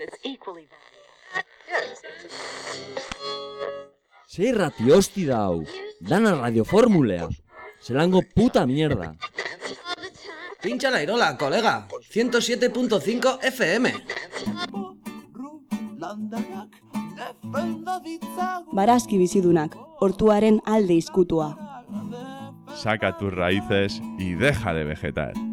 It's equally Ze irrati hosti da hau, dana radioformulea. Zelango puta mierda. Pincha la irola, colega. 107.5 FM. Barazki bizidunak, hortuaren alde izkutua. Saca tus raíces y deja de vegetar.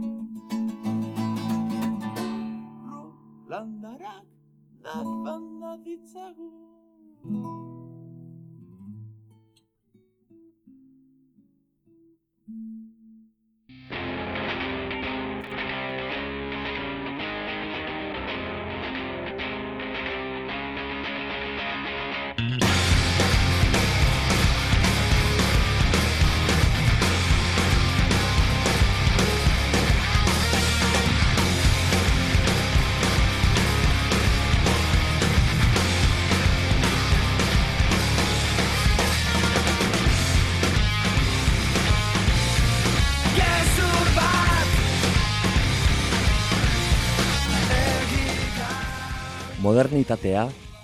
Modernitatea,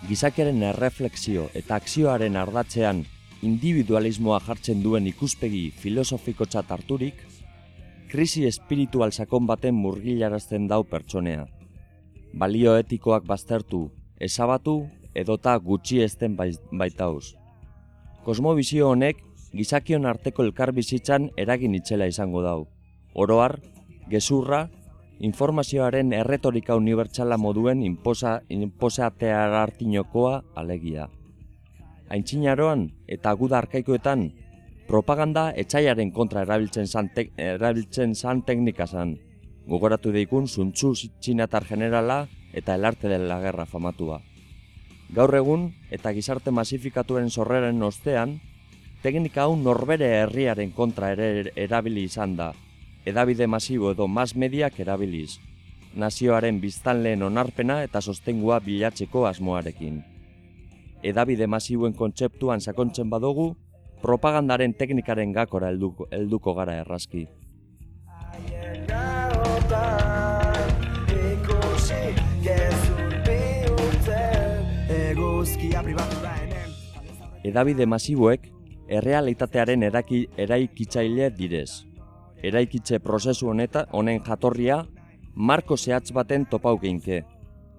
gizakiaren erreflexio eta akzioaren ardatzean individualismoa jartzen duen ikuspegi filosofikotzat harturik, krisi espiritual sakon baten murgilarazten dau pertsonea. Balio etikoak baztertu, ezabatu edota gutxi ezten bai- baitauz. Kosmobizio honek gizakion arteko elkarbizitzan eragin itzela izango dau. Oroar, gezurra, informazioaren erretorika unibertsala moduen inposa, inposatearartinokoa alegia. Aintzinaroan eta guda arkaikoetan propaganda etxaiaren kontra erabiltzen zan, tek, erabiltzen zan teknika zan. Gogoratu deikun zuntzu txinatar generala eta el arte de la guerra famatua. Gaur egun eta gizarte masifikatuaren sorreren ostean, teknika hau norbere herriaren kontra ere erabili izan da, edabide masibo edo mas mediak erabiliz, nazioaren biztanleen onarpena eta sostengua bilatzeko asmoarekin. Edabide masiboen kontzeptuan sakontzen badugu, propagandaren teknikaren gakora helduko, helduko gara errazki. Edabide masiboek errealitatearen eraki, eraikitzaile direz. Eraikitze prozesu honeta honen jatorria marko zehatz baten topau geinke.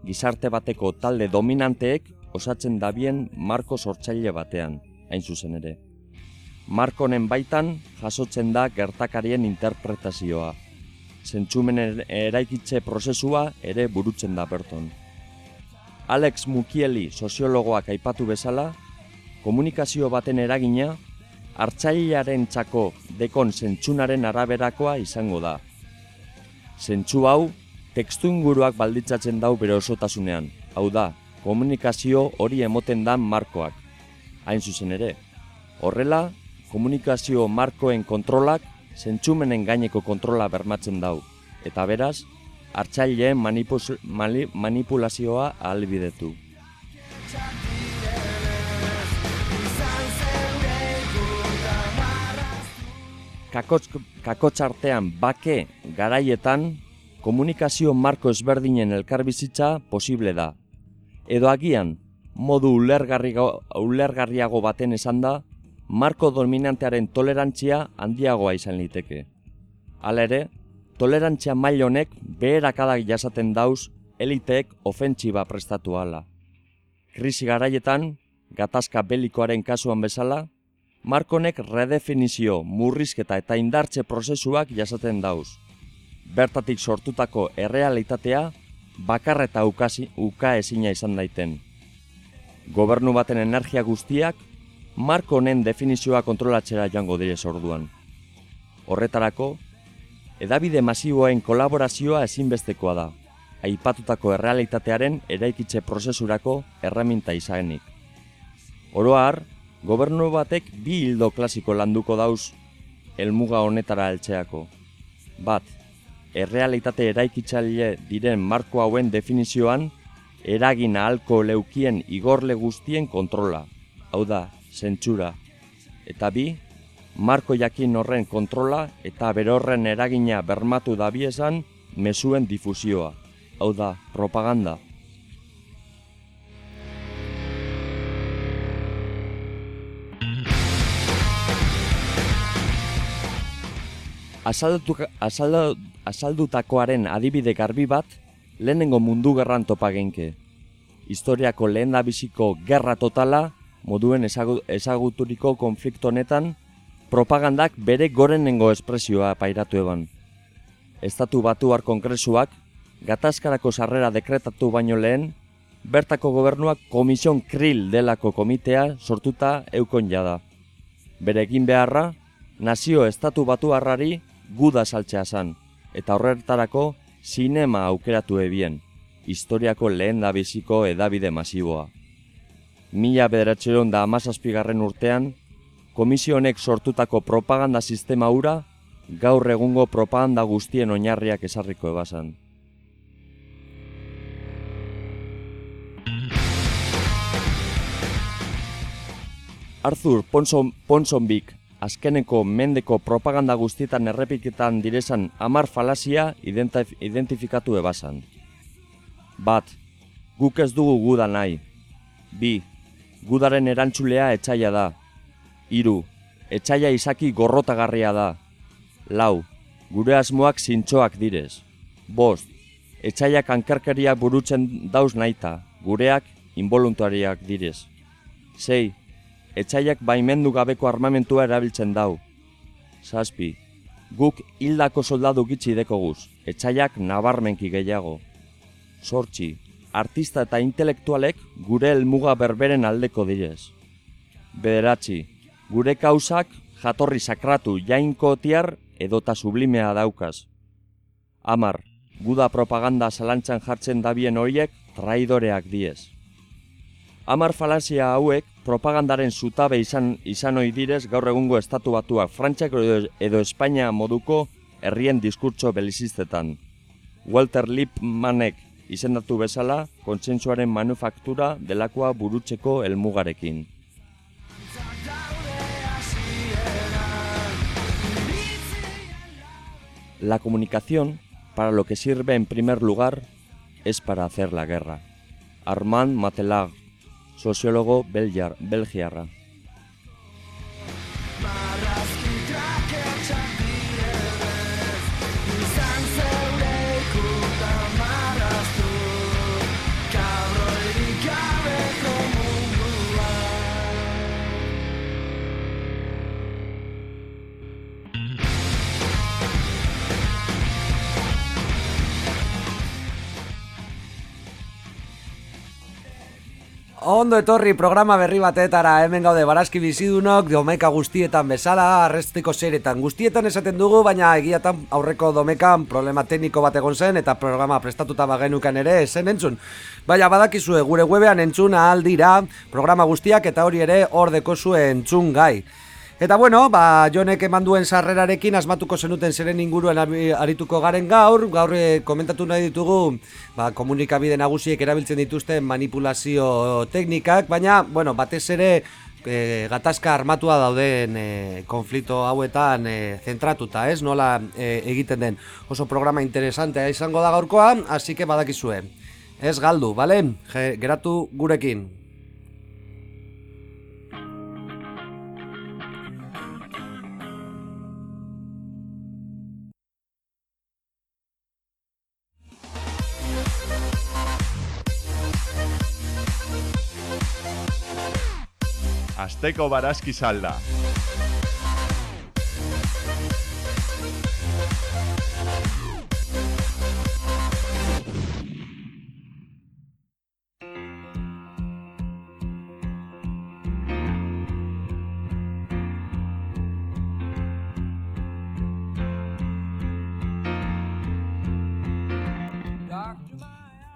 Gizarte bateko talde dominanteek osatzen dabien marko sortzaile batean, hain zuzen ere. Marko honen baitan jasotzen da gertakarien interpretazioa. Zentzumenen eraikitze prozesua ere burutzen da berton. Alex Mukieli soziologoak aipatu bezala, komunikazio baten eragina hartzailearen txako dekon zentzunaren araberakoa izango da. Zentzu hau, tekstu inguruak balditzatzen dau bere osotasunean, hau da, komunikazio hori emoten dan markoak. Hain zuzen ere, horrela, komunikazio markoen kontrolak zentzumenen gaineko kontrola bermatzen dau, eta beraz, hartzaileen manipulazioa ahalbidetu. Kakotz, kakotz artean bake garaietan komunikazio marko ezberdinen elkarbizitza posible da. Edo agian, modu ulergarriago, ulergarriago baten esan da, marko dominantearen tolerantzia handiagoa izan liteke. Hala ere, tolerantzia mail honek beherakadak jasaten dauz eliteek ofentsiba prestatu hala. Krisi garaietan, gatazka belikoaren kasuan bezala, Markonek redefinizio, murrizketa eta indartze prozesuak jasaten dauz. Bertatik sortutako errealitatea bakar eta ukasi, uka ezina izan daiten. Gobernu baten energia guztiak Marko honen definizioa kontrolatzera joango direz orduan. Horretarako, edabide masiboen kolaborazioa ezinbestekoa da, aipatutako errealitatearen eraikitze prozesurako erreminta izanik. Oroar, gobernu batek bi hildo klasiko landuko dauz helmuga honetara heltzeako. Bat, errealitate eraikitzaile diren marko hauen definizioan eragin ahalko leukien igorle guztien kontrola, hau da, zentsura. Eta bi, marko jakin horren kontrola eta berorren eragina bermatu dabiesan mesuen difusioa, hau da, propaganda. Asaldutu, asaldu, asaldutakoaren adibide garbi bat, lehenengo mundu gerran topa genke. Historiako lehen biziko gerra totala, moduen ezaguturiko konflikto honetan, propagandak bere gorenengo espresioa pairatu eban. Estatu batuar konkresuak, gatazkarako sarrera dekretatu baino lehen, bertako gobernuak komision kril delako komitea sortuta eukon jada. Bere egin beharra, nazio estatu batu harrari guda saltzea zan, eta horretarako sinema aukeratu ebien, historiako lehen da biziko edabide masiboa. Mila bederatxeron da amazazpigarren urtean, komisionek sortutako propaganda sistema ura, gaur egungo propaganda guztien oinarriak esarriko ebasan. Arthur Ponson, Ponsonbik azkeneko mendeko propaganda guztietan errepiketan direzan amar falazia identifikatu ebasan. Bat, guk ez dugu guda nahi. Bi, gudaren erantzulea etxaila da. Hiru, etxaila izaki gorrotagarria da. Lau, gure asmoak zintxoak direz. Bost, etxaiak ankarkaria burutzen dauz naita, gureak involuntariak direz. Sei, etxaiak baimendu gabeko armamentua erabiltzen dau. Zazpi, guk hildako soldadu gitzi dekoguz, etxaiak nabarmenki gehiago. Sortxi, artista eta intelektualek gure helmuga berberen aldeko direz. Bederatzi, gure kausak jatorri sakratu jainko tiar edota sublimea daukaz. Amar, guda propaganda zalantzan jartzen dabien horiek traidoreak diez. Amar falazia hauek propagandaren zutabe izan izan ohi direz gaur egungo estatu batuak Frantziak edo, edo Espainia moduko herrien diskurtso belizistetan. Walter Lippmannek izendatu bezala, kontsentsuaren manufaktura delakoa burutzeko helmugarekin. La comunicación, para lo que sirve en primer lugar, es para hacer la guerra. Armand Matelag, soziologo belgiar, belgiarra. Ondo etorri programa berri batetara. Hemen gaude barazki bizidunok domeka guztietan bezala arrestiko seretan guztietan esaten dugu baina egiatan aurreko domekan problema tekniko bat egon zen eta programa prestatuta bagenukan ere zen entzun. Baina badakizue gure webean entzun ahal dira programa guztiak eta hori ere hor deko zuen entzun gai Eta bueno, ba, jonek eman duen sarrerarekin asmatuko zenuten zeren inguruen arituko garen gaur, gaur e, komentatu nahi ditugu ba, komunikabide nagusiek erabiltzen dituzten manipulazio teknikak, baina, bueno, batez ere e, gatazka armatua dauden e, konflikto hauetan e, zentratuta, ez? Nola e, egiten den oso programa interesantea izango da gaurkoa, hasi que badakizue. Ez galdu, bale? geratu gurekin. Asteko barazki salda.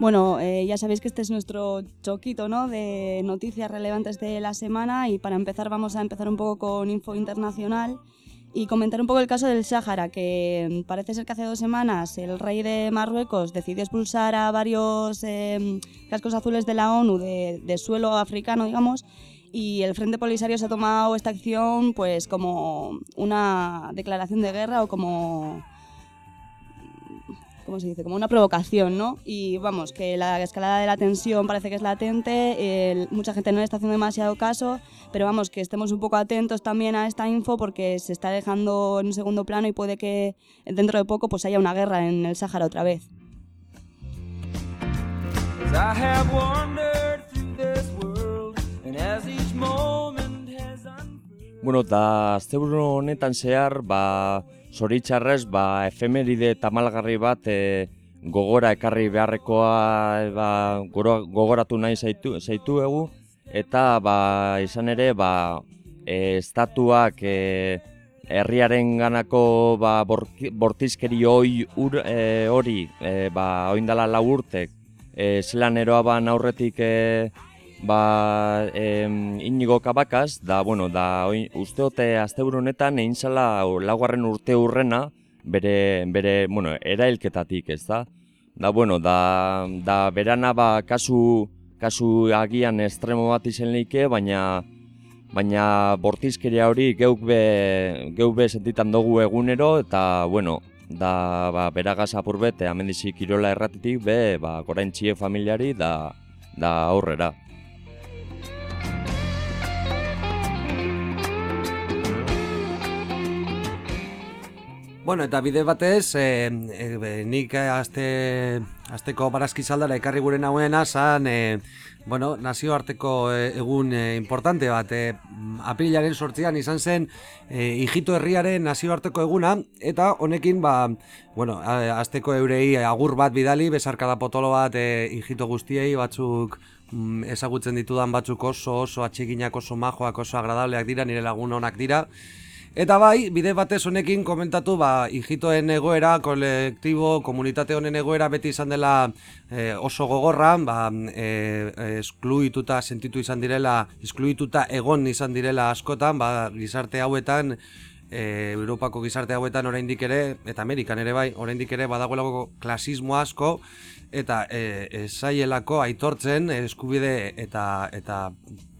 Bueno, eh, ya sabéis que este es nuestro choquito ¿no? de noticias relevantes de la semana y para empezar vamos a empezar un poco con info internacional y comentar un poco el caso del Sáhara, que parece ser que hace dos semanas el rey de Marruecos decidió expulsar a varios eh, cascos azules de la ONU de, suelo africano, digamos, y el Frente Polisario se ha tomado esta acción pues como una declaración de guerra o como ¿cómo se dice? Como una provocación, ¿no? Y vamos, que la escalada de la tensión parece que es latente, mucha gente no le está haciendo demasiado caso, pero vamos, que estemos un poco atentos también a esta info porque se está dejando en un segundo plano y puede que dentro de poco pues haya una guerra en el Sáhara otra vez. Bueno, da asteburu honetan zehar, ba, zoritxarrez, ba, efemeride tamalgarri bat e, gogora ekarri beharrekoa e, ba, gogoratu nahi zaitu, zaitu egu, eta ba, izan ere, ba, e, estatuak e, herriaren ganako ba, bortizkeri hoi ur- e, hori, e, ba, oindala lau urtek, e, zelan eroa ban aurretik e, ba, em, inigo kabakaz, da, bueno, da, oin, usteote asteburu honetan egin zala laugarren urte urrena, bere, bere, bueno, erailketatik, ez da? Da, bueno, da, da berana ba, kasu, kasu agian estremo bat izen leike, baina, baina bortizkeria hori geuk be, geuk be sentitan dugu egunero, eta, bueno, da, ba, beragaz apur bete, amendizi kirola erratitik, be, ba, goraintxie familiari, da, da aurrera. Bueno, eta bide batez, e, e, nik azte, azteko barazki zaldara ekarri gure nauena, zan, e, bueno, nazioarteko egun e, importante bat, e, aprilaren sortzian izan zen e, Ijito herriaren nazioarteko eguna, eta honekin, ba, bueno, azteko eurei agur bat bidali, besarkada potolo bat e, Ijito guztiei, batzuk mm, ezagutzen ditudan batzuk oso oso atseginak oso majoak oso agradableak dira, nire lagun onak dira, Eta bai, bide batez honekin komentatu ba, ijitoen egoera, kolektibo, komunitate honen egoera beti izan dela eh, oso gogorra, ba, eh, eskluituta sentitu izan direla, eskluituta egon izan direla askotan, ba, gizarte hauetan, eh, Europako gizarte hauetan oraindik ere, eta Amerikan ere bai, oraindik ere badagoelako klasismo asko, eta e, esaielako aitortzen eskubide eta, eta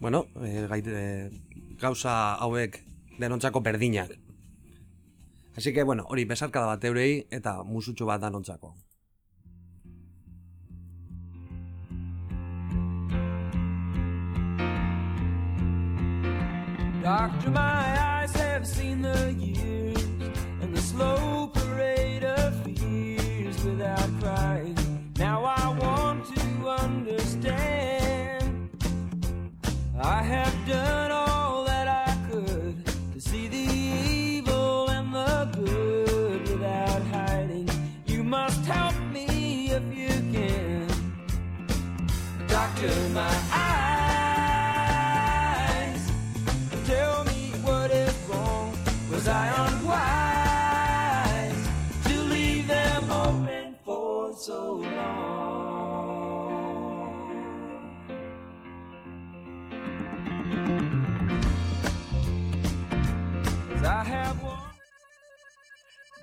bueno, e, gait, e, gauza hauek denontzako berdinak. Así que, bueno, hori besarkada bat eurei eta musutxo bat danontzako. Doctor, my eyes have seen the years and the slow parade of fears without crying. Now I want to understand. I have done all Doctor, my eyes tell me what is wrong. Was I unwise to leave them open for so long? I have one.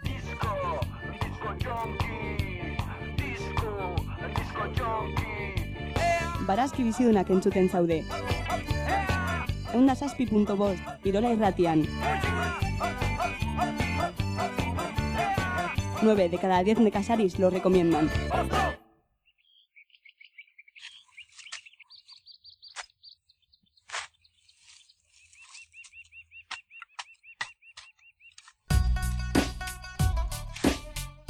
Disco, disco junkie, disco, disco junkie. Barazki bizidunak entzuten zaude. Eunda zazpi punto bost, Irola irratian. 9 de cada 10 necasaris lo recomiendan.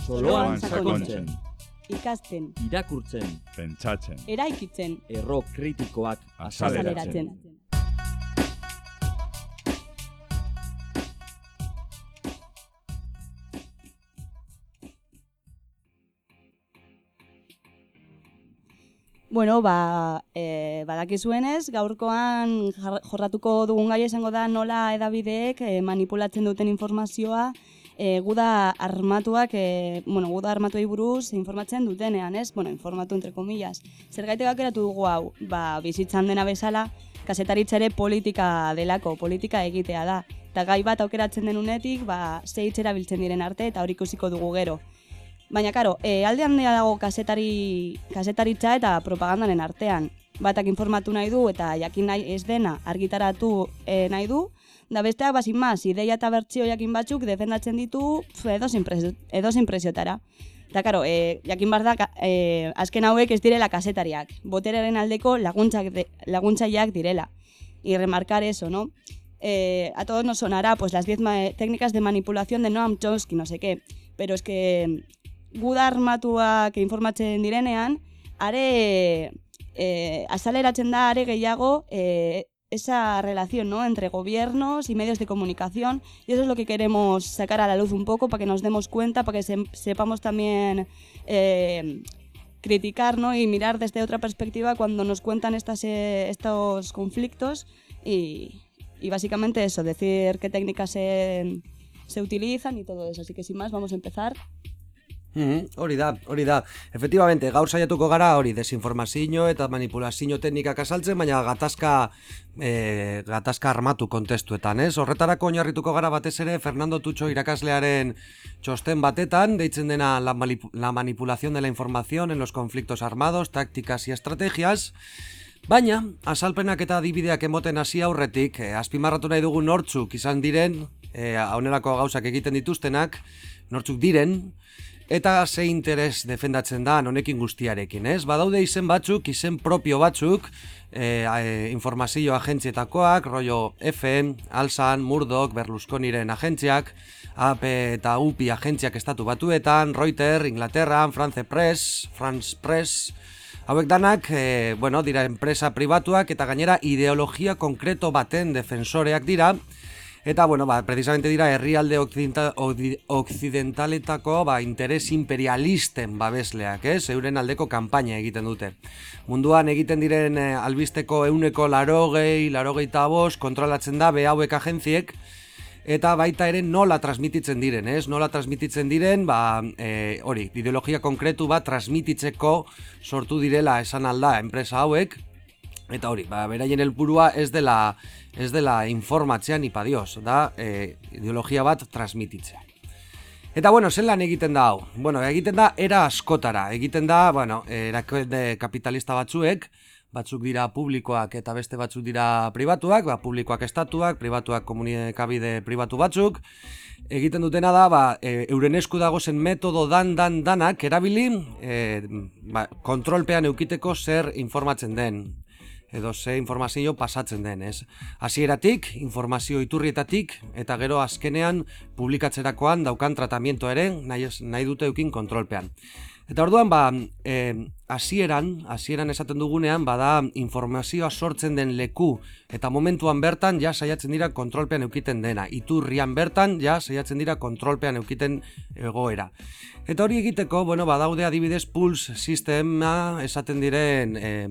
Soloan sakontzen. Ikasten, irakurtzen, Pentsatzen. eraikitzen, erro kritikoak Azaleratzen. Bueno, ba, e, badakizuenez, gaurkoan jorratuko dugun gai esango da nola edabideek e, manipulatzen duten informazioa e, guda armatuak, e, bueno, guda armatuei buruz informatzen dutenean, ez? Bueno, informatu entre comillas. Zergaitek aukeratu dugu hau, ba, bizitzan dena bezala, kasetaritza ere politika delako, politika egitea da. Eta gai bat aukeratzen den unetik, ba, ze hitz erabiltzen diren arte, eta hori ikusiko dugu gero. Baina, karo, e, alde handia dago kasetari, kasetaritza eta propagandaren artean. Batak informatu nahi du eta jakin nahi ez dena argitaratu e, nahi du, da besteak bazin maz, ideia eta bertsio jakin batzuk defendatzen ditu pf, edozein presio- edozein presiotara. Eta, karo, e, jakin bar da, e, azken hauek ez direla kasetariak, boteraren aldeko laguntzak de, laguntzaileak direla. Y remarcar eso, ¿no? Eh, a todos nos sonará pues las 10 ma- técnicas de manipulación de Noam Chomsky, no sé qué, pero es que guda armatuak informatzen direnean, are eh, azaleratzen da are gehiago eh, esa relación ¿no? entre gobiernos y medios de comunicación y eso es lo que queremos sacar a la luz un poco para que nos demos cuenta, para que se- sepamos también eh, criticar ¿no? y mirar desde otra perspectiva cuando nos cuentan eh, estos conflictos y, y básicamente eso, decir qué técnicas se, se utilizan y todo eso. Así que sin más vamos a empezar. Mhm, hori da, hori da. Efectivamente, gaur saiatuko gara hori desinformazio eta manipulazio teknikak azaltzen, baina gatazka e, gatazka armatu kontestuetan, ez? Horretarako oinarrituko gara batez ere Fernando Tutxo irakaslearen txosten batetan, deitzen dena la, la manipulación de la información en los conflictos armados, tácticas y estrategias, Baina, azalpenak eta adibideak emoten hasi aurretik, eh, azpimarratu nahi dugu nortzuk izan diren, eh, honelako gauzak egiten dituztenak, nortzuk diren, eta ze interes defendatzen da honekin guztiarekin, ez? Badaude izen batzuk, izen propio batzuk, eh, eh, informazio agentzietakoak, rollo FN, Alsan, Murdoch, Berlusconiren agentziak, AP eta UPI agentziak estatu batuetan, Reuters, Inglaterra, France Press, France Press, Hauek danak, e, bueno, dira enpresa pribatuak eta gainera ideologia konkreto baten defensoreak dira. Eta, bueno, ba, precisamente dira herrialde occidentaletako ba, interes imperialisten babesleak, ez? Euren aldeko kanpaina egiten dute. Munduan egiten diren eh, albisteko euneko larogei, larogei tabos, kontrolatzen da be hauek agentziek, eta baita ere nola transmititzen diren, ez? Nola transmititzen diren, ba, e, hori, ideologia konkretu bat transmititzeko sortu direla esan alda enpresa hauek, eta hori, ba, beraien helburua ez dela, ez dela informatzea ni padios, da e, ideologia bat transmititzea. Eta bueno, zelan egiten da hau? Bueno, egiten da era askotara. Egiten da, bueno, erakunde kapitalista batzuek, batzuk dira publikoak eta beste batzuk dira pribatuak, ba, publikoak estatuak, pribatuak komunikabide pribatu batzuk. Egiten dutena da, ba, e, euren esku dagozen metodo dan dan danak erabili, e, ba, kontrolpean eukiteko zer informatzen den edo ze informazio pasatzen den, ez? Hasieratik, informazio iturrietatik, eta gero azkenean publikatzerakoan daukan tratamiento ere, nahi, nahi dute eukin kontrolpean. Eta orduan, ba, eh, hasieran, hasieran esaten dugunean, bada informazioa sortzen den leku, eta momentuan bertan, ja saiatzen dira kontrolpean eukiten dena. Iturrian bertan, ja saiatzen dira kontrolpean eukiten egoera. Eta hori egiteko, bueno, badaude adibidez Pulse sistema esaten diren eh,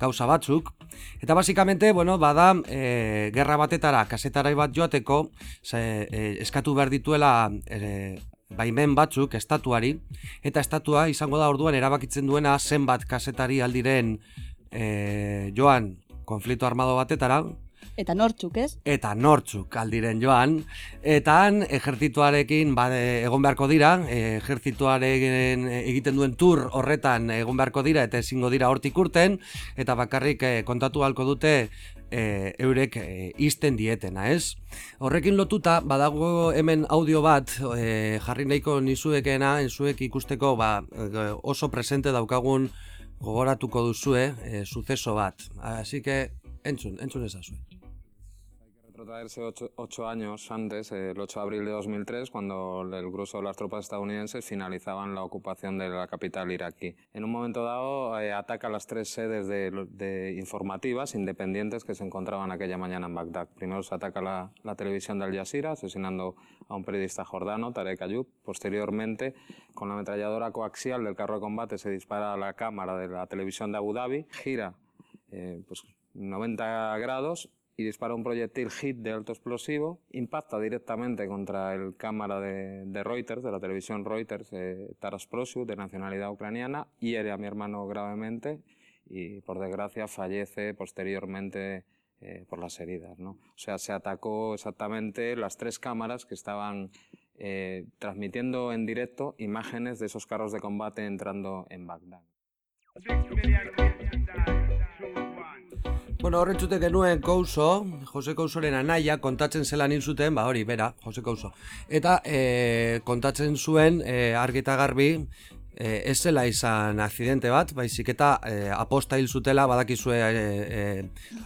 gauza batzuk. Eta basikamente, bueno, bada e, gerra batetara kasetarai bat joateko, ze, e, eskatu behar dituela e, baimen batzuk estatuari, eta estatua izango da orduan erabakitzen duena zenbat kasetari aldiren e, joan konflikto armado batetara, Eta nortzuk, ez? eta nortzuk aldiren joan, eta han ejertzituarekin bade, egon beharko dira, ejertzituaren egiten duen tur horretan egon beharko dira eta ezingo dira hortik urten, eta bakarrik e, kontatu halko dute e, eurek e, izten dietena, ez? Horrekin lotuta, badago hemen audio bat e, jarri nahiko nizuekena, enzuek ikusteko ba, oso presente daukagun gogoratuko duzue, e, suceso bat. Así que, entzun, entzun ezazue. Retrotraerse ocho, ocho años antes, el 8 de abril de 2003, cuando el grueso de las tropas estadounidenses finalizaban la ocupación de la capital iraquí. En un momento dado eh, ataca las tres sedes de, de informativas independientes que se encontraban aquella mañana en Bagdad. Primero se ataca la, la televisión de Al Jazeera, asesinando a un periodista jordano, Tarek Ayub. Posteriormente, con la ametralladora coaxial del carro de combate, se dispara a la cámara de la televisión de Abu Dhabi, gira eh, pues 90 grados y dispara un proyectil hit de alto explosivo, impacta directamente contra el cámara de, de Reuters, de la televisión Reuters, eh, Taras Prosiu, de nacionalidad ucraniana, hiere a mi hermano gravemente y por desgracia fallece posteriormente eh, por las heridas. ¿no? O sea, se atacó exactamente las tres cámaras que estaban eh, transmitiendo en directo imágenes de esos carros de combate entrando en Bagdad. Bueno, horren zute genuen Couso, Jose Cousoren anaia, kontatzen zelan hil zuten, ba hori, bera, Jose Couso. Eta e, kontatzen zuen, e, argi eta garbi, e, ez zela izan akzidente bat, baizik eta e, aposta hil zutela, badakizue e, e,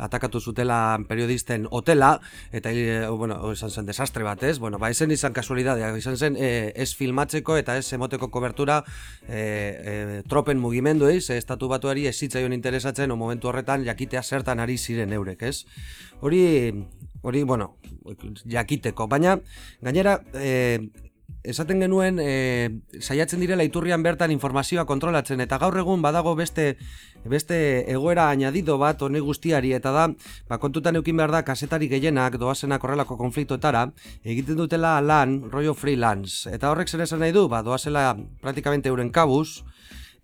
atakatu zutela periodisten hotela, eta e, bueno, izan zen desastre bat, ez? Bueno, ba, esen izan kasualidadea, izan zen e, ez filmatzeko eta ez emoteko kobertura e, e, tropen mugimendu, ez? Estatu batuari ez zitzaion interesatzen, o momentu horretan jakitea zertan ari ziren eurek, ez? Hori, hori, bueno, jakiteko, baina, gainera, e, esaten genuen e, saiatzen direla iturrian bertan informazioa kontrolatzen eta gaur egun badago beste beste egoera añadido bat honi guztiari eta da ba, kontutan eukin behar da kasetari gehienak doazenak horrelako konfliktoetara egiten dutela lan rollo freelance eta horrek zer esan nahi du ba, doazela praktikamente euren kabuz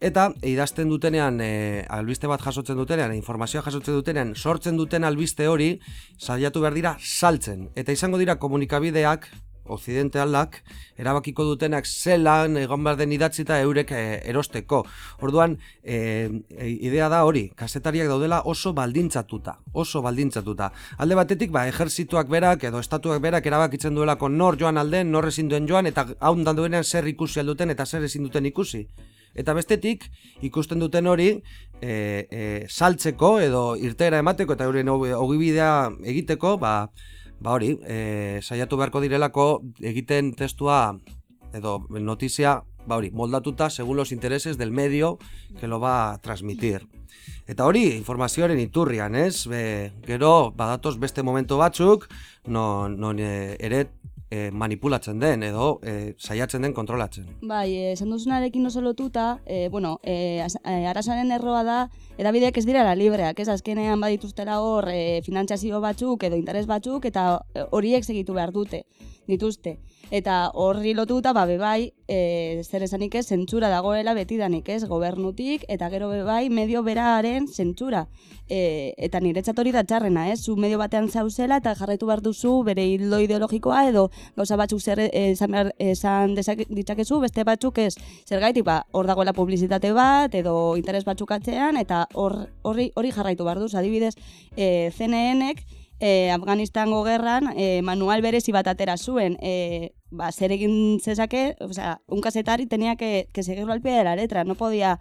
Eta idazten dutenean, e, albiste bat jasotzen dutenean, informazioa jasotzen dutenean, sortzen duten albiste hori, saiatu behar dira saltzen. Eta izango dira komunikabideak, occidentalak erabakiko dutenak zelan egon behar den idatzita eurek e, erosteko. Orduan, e, idea da hori, kasetariak daudela oso baldintzatuta, oso baldintzatuta. Alde batetik, ba, ejerzituak berak edo estatuak berak erabakitzen duelako nor joan alden, nor ezin duen joan, eta hau duenean zer ikusi alduten eta zer ezin duten ikusi. Eta bestetik, ikusten duten hori, e, e, saltzeko edo irtera emateko eta euren ogibidea egiteko, ba, ba hori, e, saiatu beharko direlako egiten testua edo notizia, ba hori, moldatuta segun los intereses del medio que lo va a transmitir. Eta hori, informazioaren iturrian, ez? Be, gero, badatoz beste momento batzuk, non, non e, ere e, manipulatzen den edo e, saiatzen den kontrolatzen. Bai, esan duzunarekin oso lotuta, e, bueno, e, arazaren erroa da, edabideak ez direla libreak, ez azkenean badituztela hor e, finantziazio batzuk edo interes batzuk eta horiek segitu behar dute, dituzte. Eta horri lotuta, ba, bebai, e, zer esanik ez, zentsura dagoela betidanik ez, gobernutik, eta gero bebai, medio beraren zentsura. E, eta niretzat hori da txarrena, ez, zu medio batean zauzela, eta jarraitu behar duzu bere hildo ideologikoa, edo gauza batzuk zer esan, esan ditzakezu, beste batzuk ez, zer gaitik, ba, hor dagoela publizitate bat, edo interes batzuk atzean, eta hori hori jarraitu behar duz, adibidez, e, CNN-ek, e, Afganistango gerran e, manual berezi bat atera zuen. E, ba, zer egin zezake, o sea, un kasetari tenía que, seguirlo al pie de la letra, no podía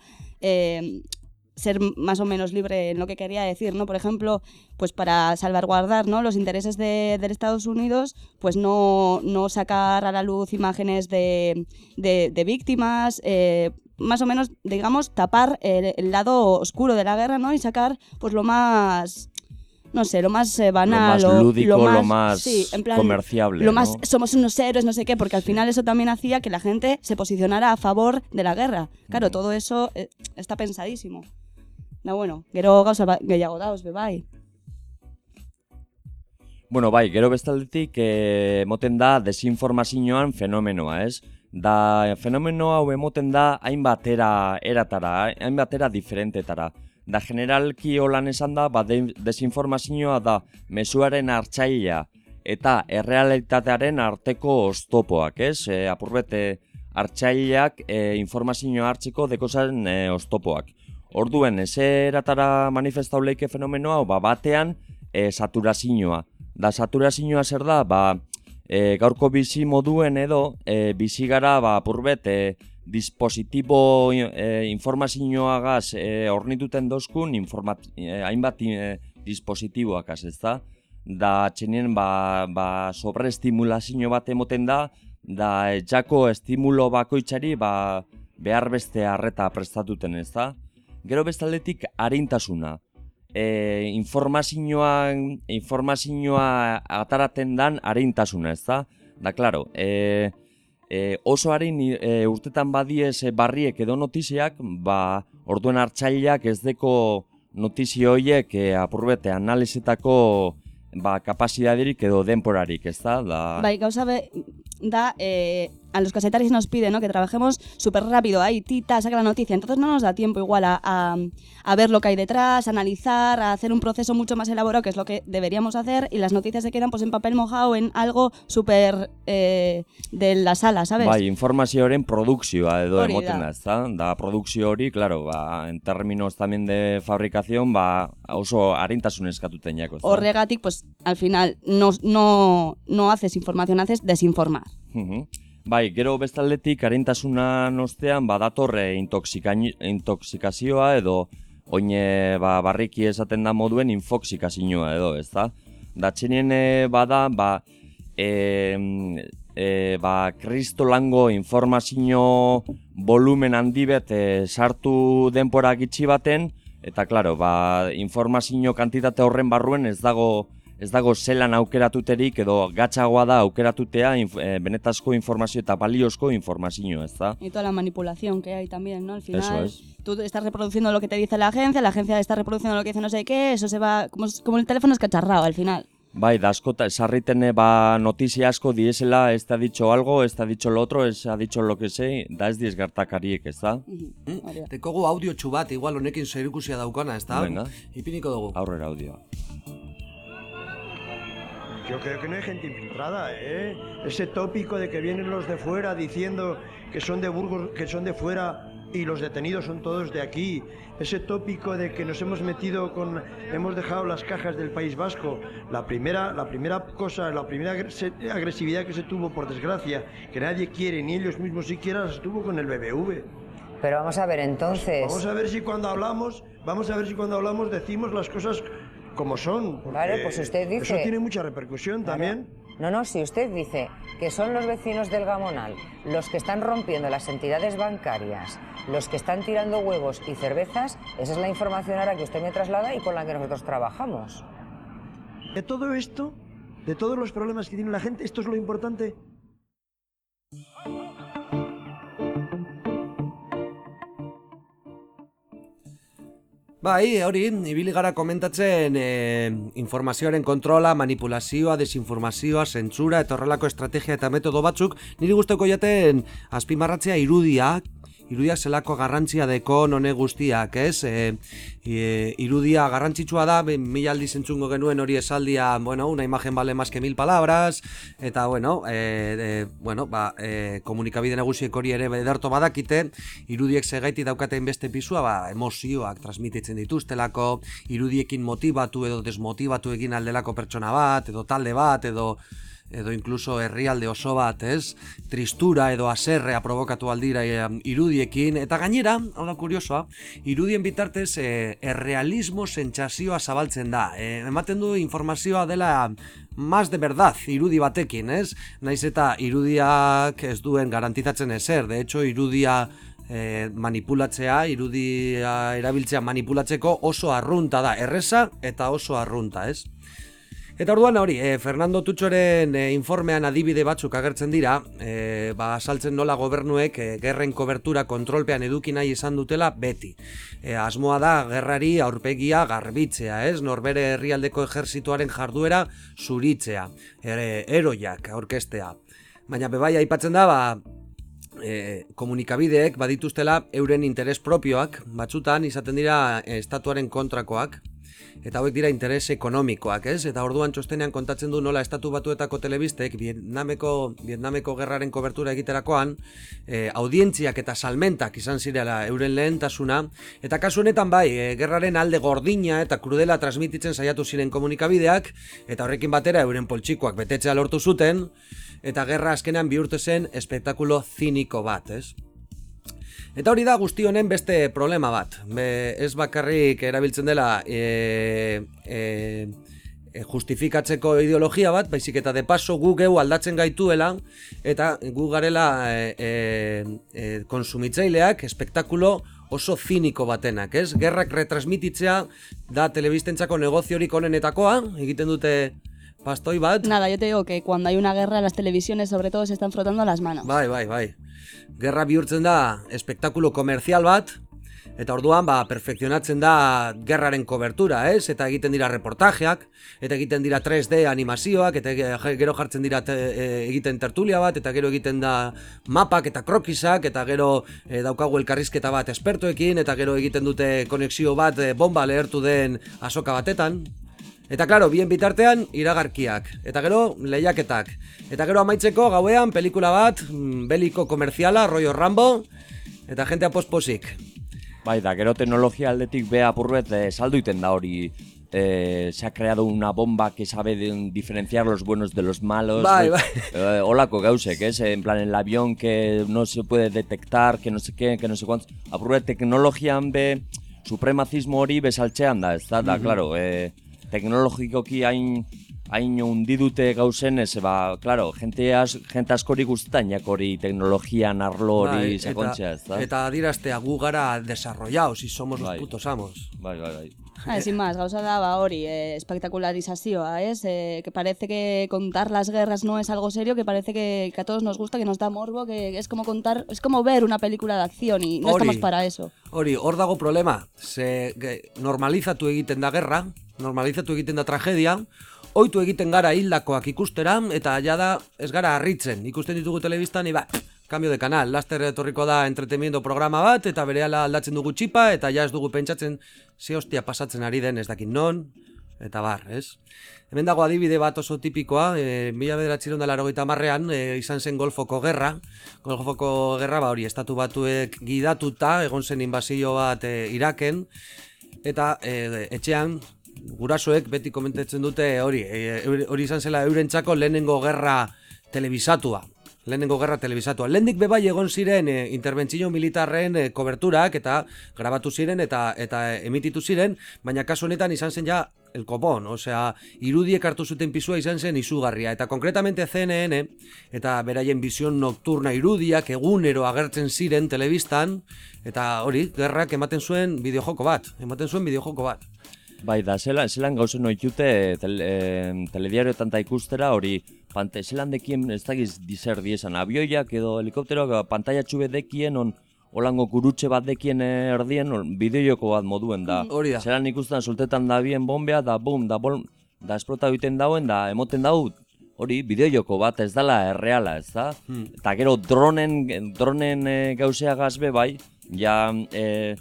ser más o menos libre en lo que quería decir, ¿no? Por ejemplo, pues para salvaguardar ¿no? los intereses de, Estados Unidos, pues no, no sacar a la luz imágenes de, de, víctimas, más o menos, digamos, tapar el, el, lado oscuro de la guerra, ¿no? Y sacar, pues, lo más no sé, lo más eh, banal, lo más lúdico, lo más, lo más sí, en plan, comerciable. Lo ¿no? más somos unos héroes, no sé qué, porque al final eso también hacía que la gente se posicionara a favor de la guerra. Claro, mm. todo eso eh, está pensadísimo. Na bueno, gero gauza gehiago dauz, be bai. Bueno, bai, gero bestaldetik eh, emoten da desinformazioan fenomenoa, ez? Da fenomeno hau emoten da hainbatera eratara, hainbatera diferentetara da generalki holan esan da, ba, desinformazioa da mezuaren hartzailea eta errealitatearen arteko oztopoak, ez? E, apurbete hartzaileak e, informazioa hartzeko dekozaren e, oztopoak. Orduen, ez eratara manifestauleike fenomenoa, ba, batean e, saturazioa. Da saturazioa zer da, ba, e, gaurko bizi moduen edo e, bizi gara ba, apurbet e, dispositibo e, informazioagaz e, ornituten dozkun e, hainbat e, dispositiboak ez da da txenien ba, ba sobreestimulazio bat emoten da da etxako estimulo bakoitzari ba, behar beste harreta prestatuten ez da gero bestaldetik harintasuna e, informazioa informazioa ataraten dan harintasuna ez da da klaro e, e, oso harin e, urtetan badiez e, barriek edo notiziak, ba, orduen hartzaileak ez deko notizio horiek e, apurbete analizetako ba, kapasidaderik edo denporarik, ez da? da... Bai, gauza be, da, eh, a los casetarios nos piden ¿no? que trabajemos súper rápido, ahí, tita, saca la noticia. Entonces no nos da tiempo igual a, a, a, ver lo que hay detrás, a analizar, a hacer un proceso mucho más elaborado, que es lo que deberíamos hacer, y las noticias se quedan pues en papel mojado, en algo súper eh, de la sala, ¿sabes? Bai, informazioaren produkzioa edo hori emoten da, ezta? Da, produkzio hori, claro, ba, en términos también de fabricación, ba, oso harintasun eskatuten jako, Horregatik, pues, al final, no, no, no haces información, haces desinformar. Uh -huh. Bai, gero bestaldetik arintasuna ostean badatorre intoxikazioa edo oine ba, barriki esaten da moduen infoxikazioa edo, ez da? Datxenien eh, bada, ba, e, e, ba, kristolango informazio volumen handi bet e, sartu denpora gitxi baten, eta klaro, ba, informazio kantitate horren barruen ez dago ez dago zelan aukeratuterik edo gatzagoa da aukeratutea inf, e, benetazko informazio eta baliozko informazio, ez da? Y toda la manipulación que hay también, ¿no? Al final, Eso es. tú estás reproduciendo lo que te dice la agencia, la agencia está reproduciendo lo que dice no sé qué, eso se va, como, como el teléfono escacharrado al final. Bai, da askota, esarriten eh, ba notizia asko diesela, ez da dicho algo, ez da dicho lo otro, ez ha dicho lo que sei, da ez diez gertakariek, ez da? Da. Dekogu audio bat, igual honekin zerikusia daukana, ez da? Venga. Ipiniko dugu. Aurrera audioa. Yo creo que no hay gente infiltrada, ¿eh? Ese tópico de que vienen los de fuera diciendo que son de Burgos, que son de fuera y los detenidos son todos de aquí. Ese tópico de que nos hemos metido con, hemos dejado las cajas del País Vasco. La primera, la primera cosa, la primera agres- agresividad que se tuvo, por desgracia, que nadie quiere ni ellos mismos siquiera, se tuvo con el BBV. Pero vamos a ver entonces. Vamos a ver si cuando hablamos, vamos a ver si cuando hablamos decimos las cosas como son. Vale, pues usted dice- Eso tiene mucha repercusión Claro. también. No, no, si usted dice que son los vecinos del Gamonal los que están rompiendo las entidades bancarias, los que están tirando huevos y cervezas, esa es la información ahora que usted me traslada y con la que nosotros trabajamos. De todo esto, de todos los problemas que tiene la gente, esto es lo importante. Bai, hori, ibili gara komentatzen e, informazioaren kontrola, manipulazioa, desinformazioa, zentsura eta horrelako estrategia eta metodo batzuk, niri gustoko jaten azpimarratzea irudiak, irudiak zelako garrantzia deko none guztiak, ez? E, e, irudia garrantzitsua da, mila aldiz entzungo genuen hori esaldia, bueno, una imagen vale más que mil palabras, eta, bueno, e, e, bueno, ba, e, komunikabide nagusiek hori ere ederto badakite, irudiek segaiti daukaten beste pisua, ba, emozioak transmititzen dituztelako, irudiekin motibatu edo desmotibatu egin aldelako pertsona bat, edo talde bat, edo edo incluso herrialde oso bat, ez? Tristura edo aserrea provokatu aldira irudiekin, eta gainera, hau da kuriosoa, irudien bitartez e, errealismo sentsazioa zabaltzen da. E, ematen du informazioa dela más de verdad irudi batekin, ez? Naiz eta irudiak ez duen garantizatzen ezer, de hecho irudia e, manipulatzea, irudia erabiltzea manipulatzeko oso arrunta da, erresa eta oso arrunta, ez? Eta orduan hori, e, Fernando Tutxoren e, informean adibide batzuk agertzen dira, e, ba, saltzen nola gobernuek e, gerren kobertura kontrolpean eduki nahi izan dutela beti. E, asmoa da gerrari aurpegia garbitzea, ez? Norbere herrialdeko ejerzituaren jarduera zuritzea, ere, eroiak aurkestea. Baina bebai aipatzen da, ba, e, komunikabideek badituztela euren interes propioak, batzutan izaten dira estatuaren kontrakoak, eta hauek dira interes ekonomikoak, ez? Eta orduan txostenean kontatzen du nola estatu batuetako telebistek Vietnameko, Vietnameko gerraren kobertura egiterakoan e, audientziak eta salmentak izan zirela euren lehentasuna eta kasu honetan bai, e, gerraren alde gordina eta krudela transmititzen saiatu ziren komunikabideak eta horrekin batera euren poltsikoak betetzea lortu zuten eta gerra azkenean bihurtu zen espektakulo ziniko bat, ez? Eta hori da guzti honen beste problema bat. Be, ez bakarrik erabiltzen dela e, e, e, justifikatzeko ideologia bat, baizik eta de paso gu geu aldatzen gaituela eta gu garela e, e, e, konsumitzaileak espektakulo oso ziniko batenak, ez? Gerrak retransmititzea da telebistentzako negoziorik onenetakoa, egiten dute pastoi bat. Nada, yo te digo que cuando hay una guerra las televisiones sobre todo se están frotando las manos. Bai, bai, bai. Gerra bihurtzen da espektakulo komerzial bat, eta orduan ba, perfekzionatzen da gerraren kobertura, ez? Eta egiten dira reportajeak, eta egiten dira 3D animazioak, eta ge- gero jartzen dira te, e, egiten tertulia bat, eta gero egiten da mapak eta krokisak, eta gero e, daukagu elkarrizketa bat espertoekin, eta gero egiten dute konexio bat e, bomba lehertu den azoka batetan. Eta claro, bien bitartean iragarkiak, eta gero lehiaketak. Eta gero amaitzeko gauean pelikula bat, mm, beliko komerziala, rollo Rambo, eta jentea posposik. Bai, da, gero teknologia aldetik beha apurbet e, saldu iten da hori eh, se ha creado una bomba que sabe de- diferenciar los buenos de los malos. Bai, bai. Eh, holako gauzek, ez? En plan, el avión que no se puede detectar, que no sé qué, que no sé cuánto. Apurre teknologian be, supremazismo hori besaltzean da, ez da? Da, Mhm. claro, eh, teknologikoki hain hain undi dute gauzen, ez, ba, claro, gente, as, gente askori guztetan jak hori teknologian arlo hori Bai, sakontzea, ez da? Eta adiraztea gu gara desarrollados y somos Bai. los putos amos. Bai, bai, bai. Ah, sin más, gauza da, ba, hori, eh, espectacularizazioa, ¿es? Eh, que parece que contar las guerras no es algo serio, que parece que, que a todos nos gusta, que nos da morbo, que es como contar, es como ver una película de acción y no Hori. estamos para eso. Hori, hor dago problema. Ze, ge, normalizatu egiten da gerra, normalizatu egiten da tragedia, oitu egiten gara hildakoak ikustera, eta ja da ez gara harritzen. Ikusten ditugu telebistan, iba, cambio de canal, laster etorriko da entreteniendo programa bat, eta berehala aldatzen dugu txipa, eta ja ez dugu pentsatzen, ze hostia pasatzen ari den ez dakit non, eta bar, ez? Hemen dago adibide bat oso tipikoa, e, mila bederatziron dela erogeita marrean, e, izan zen Golfoko gerra. Golfoko gerra, ba hori, estatu batuek gidatuta, egon zen inbazio bat e, Iraken, eta e, etxean, gurasoek beti komentatzen dute hori, e, eure- hori izan zela eurentzako lehenengo gerra telebisatua. Lehenengo gerra telebisatua. Lehendik bebai egon ziren e, interbentzio militarren e, koberturak eta grabatu ziren eta eta emititu ziren, baina kasu honetan izan zen ja el copón, osea, irudiek hartu zuten pisua izan zen izugarria, eta konkretamente CNN, eta beraien bizion nocturna irudiak egunero agertzen ziren telebistan, eta hori, gerrak ematen zuen bideojoko bat, ematen zuen bideojoko bat. Bai, da, zelan, zelan gauzen oitute tel, e, telediarioetan ta ikustera, hori, pante, zelan dekien, ez dakiz dizer diesan, abioiak edo helikopteroak pantaia txube dekien, on, holango gurutxe bat dekien eh, erdien, on, bideojoko bat moduen da. Hori da. Zelan ikusten soltetan da bien bombea, da bum, da bol, da esplota egiten dauen, da emoten dau, hori, bideojoko bat ez dala erreala, ez da? Hmm. Eta gero dronen, dronen e, gauzeagaz be bai, ja, e,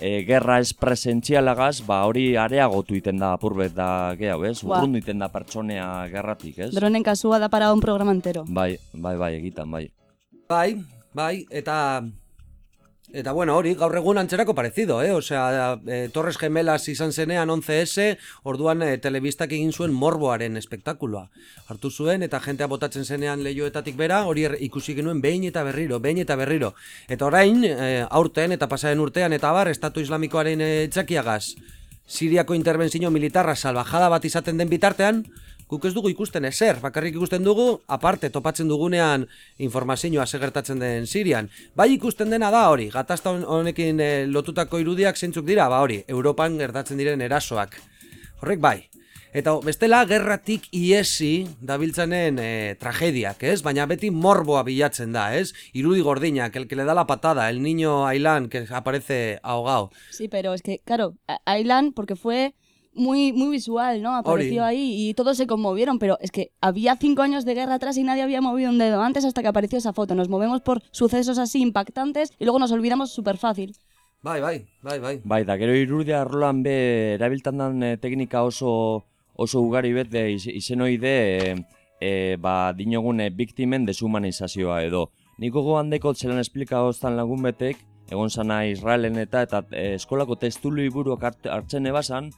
e, gerra ez presentzialagaz, ba hori areagotu iten da apurbet da gehiago, ez? Ba. Urrundu iten da pertsonea gerratik, ez? Dronen kasua da para un programa entero. Bai, bai, bai, egitan, bai. Bai, bai, eta... Eta bueno, hori, gaur egun antzerako parecido, eh? Osea, e, Torres Gemelas izan zenean 11S, orduan e, telebistak egin zuen morboaren espektakuloa. Hartu zuen, eta jentea botatzen zenean lehioetatik bera, hori er- ikusi genuen behin eta berriro, behin eta berriro. Eta orain, e, aurten eta pasaren urtean eta bar, Estatu Islamikoaren e, txakiagaz, Siriako intervenzio militarra salvajada bat izaten den bitartean, guk ez dugu ikusten ezer, bakarrik ikusten dugu, aparte topatzen dugunean informazioa segertatzen den Sirian. Bai ikusten dena da hori, gatazta hon- honekin eh, lotutako irudiak zeintzuk dira, ba hori, Europan gertatzen diren erasoak. Horrek bai. Eta bestela gerratik iesi dabiltzanen eh, tragediak, ez? Baina beti morboa bilatzen da, ez? Irudi gordinak, el que le da la patada, el niño Ailan que aparece ahogado. Sí, pero es que, claro, a- Aylan, porque fue muy, muy visual, ¿no? Apareció Ori. ahí y todos se conmovieron, pero es que había cinco años de guerra atrás y nadie había movido un dedo antes hasta que apareció esa foto. Nos movemos por sucesos así impactantes y luego nos olvidamos súper fácil. Bai, bai, bai, bai. Bai, da gero irudia arloan be erabiltan dan eh, teknika oso oso ugari bet de iz, izenoide e, e, ba dinogun e, biktimen deshumanizazioa edo. Niko goan dekot zelan esplika hoztan lagun betek, egon zana Israelen eta eta e, eskolako testu liburuak hart, hartzen ebasan,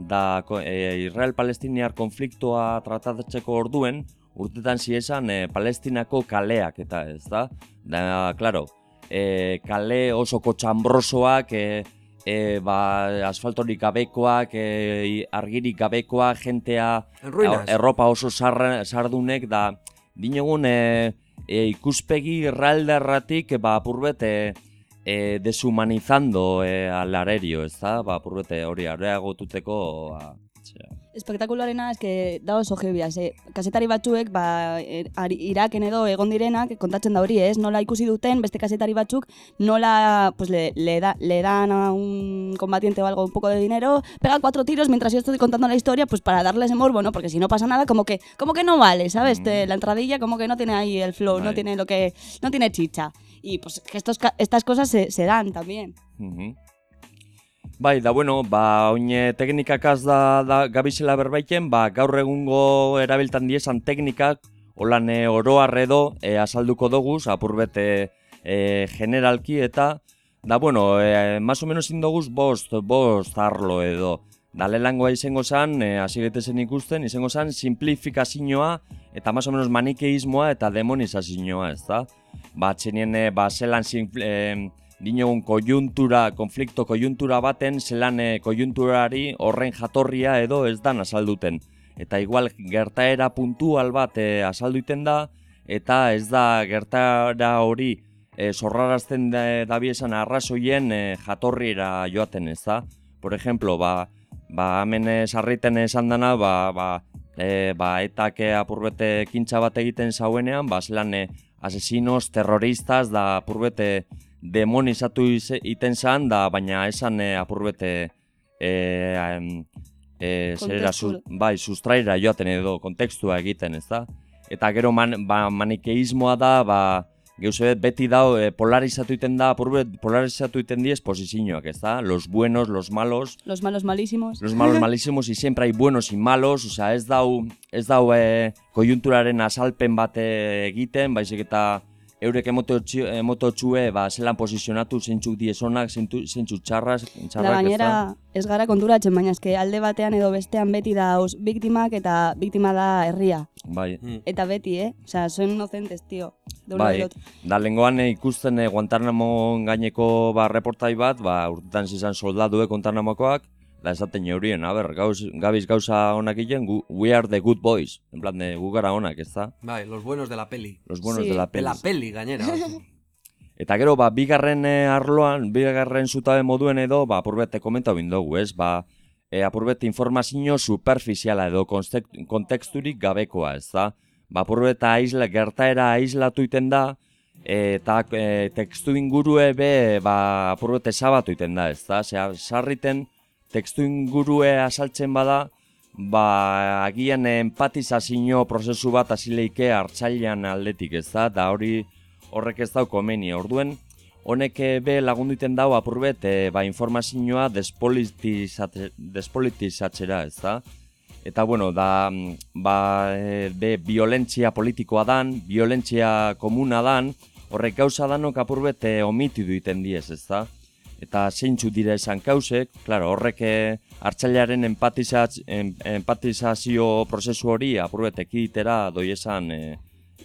da e, Israel-Palestiniar konfliktoa tratatzeko orduen, urtetan ziesan e, Palestinako kaleak eta ez da? Da, claro, e, kale oso kotxambrosoak, e, e, ba, asfaltorik gabekoak, e, argirik gabekoak, jentea, En ruinas. erropa oso sardunek, da, dinogun e, e, ikuspegi erralderratik, ba, apurbet, e, e, deshumanizando e, al arerio, ez da? Ba, apurbet, hori areagotuteko, ba. Espektakularena es que da oso heavia, ze kasetari batzuek ba er, Iraken edo egon direnak kontatzen da hori, ez? Nola ikusi duten beste kasetari batzuk nola pues le, le, da, le dan a un combatiente o algo un poco de dinero, pega cuatro tiros mientras yo estoy contando la historia pues para darle ese morbo, ¿no? Porque si no pasa nada como que como que no vale, ¿sabes? Te- la entradilla como que no tiene ahí el flow, no Vale. tiene lo que no tiene chicha. Y pues que estos, estas cosas se, se dan también. Mhm. Bai, da bueno, ba, oine teknikakaz da, da gabizela berbaiten, ba, gaur egungo erabiltan diesan teknikak, holan e, oroar edo e, azalduko doguz, apurbete e, generalki eta, da bueno, e, más o menos indoguz bost, bost arlo edo. Da lehenengoa izango zan, e, hasi zen ikusten, izango zan simplifikazioa eta más o menos manikeismoa eta demonizazioa, ez da? Ba, txenien, e, ba, zelan simple, e, dinogun kojuntura, konflikto kojuntura baten, zelan e, kojunturari horren jatorria edo ez dan azalduten. Eta igual gertaera puntual bat e, azalduten da, eta ez da gertaera hori e, zorrarazten da, dabiesan arrazoien e, jatorriera joaten ez da. Por ejemplo, ba, ba hemen e, sarriten esan dana, ba, ba, e, ba etake apurbete kintza bat egiten zauenean, ba zelan e, asesinos, terroristas, da apurbete demonizatu iten zan, da baina esan e, apurbete e, e, zerera, su, bai, sustraira joaten edo kontekstua egiten, ez da? Eta gero man, ba, manikeismoa da, ba, Geuse beti dao eh, polarizatu iten da, purbet polarizatu iten di esposizioak, ez da? Los buenos, los malos. Los malos malísimos. Los malos malísimos, y siempre hay buenos y malos, o sea, ez dau, ez dau eh, koyunturaren asalpen bate egiten, baizik eta eurek emoto txue, ba, zelan posizionatu zeintzuk diesonak, zeintzuk txarras, txarrak, da gainera, ez gara konturatzen, baina eske alde batean edo bestean beti dauz biktimak eta biktima da herria. Bai. Hmm. Eta beti, eh? Osea, son inocentes, tío. Bai, da lengoan eh, ikusten eh, Guantanamo gaineko ba, reportai bat, ba, urtetan zizan soldadue Guantanamokoak, da esaten eurien, a ber, gauz, gabiz gauza honak egin, we are the good boys, en plan de gu gara honak, ez da? Bai, los buenos de la peli. Los buenos sí. de la peli. De la peli, gainera. Eta gero, ba, bigarren eh, arloan, bigarren zutabe moduen edo, ba, apurbete komenta bindogu, ez? Ba, e, apurbete informazio superficiala edo konteksturik gabekoa, ez da? Ba, apurbete aizla, gertaera aizlatu iten da, eta e, tekstu ingurue be, ba, apurbete sabatu iten da, ez da? sarriten, tekstu ingurue asaltzen bada, ba, agian empatizazio prozesu bat asileike hartzailean aldetik, ez da? Da hori horrek ez dau komeni, orduen, honek be lagunduten dau apurbet e, ba, informazioa despolitizatzera, ez da? Eta bueno, da, ba, e, be, violentzia politikoa dan, violentzia komuna dan, horrek gauza danok apurbet e, omitidu iten diez, ez da? Eta zeintzu dira esan kausek, claro, horrek eh, hartzailearen empatizaz, empatizazio prozesu hori apurbetek itera doi esan e,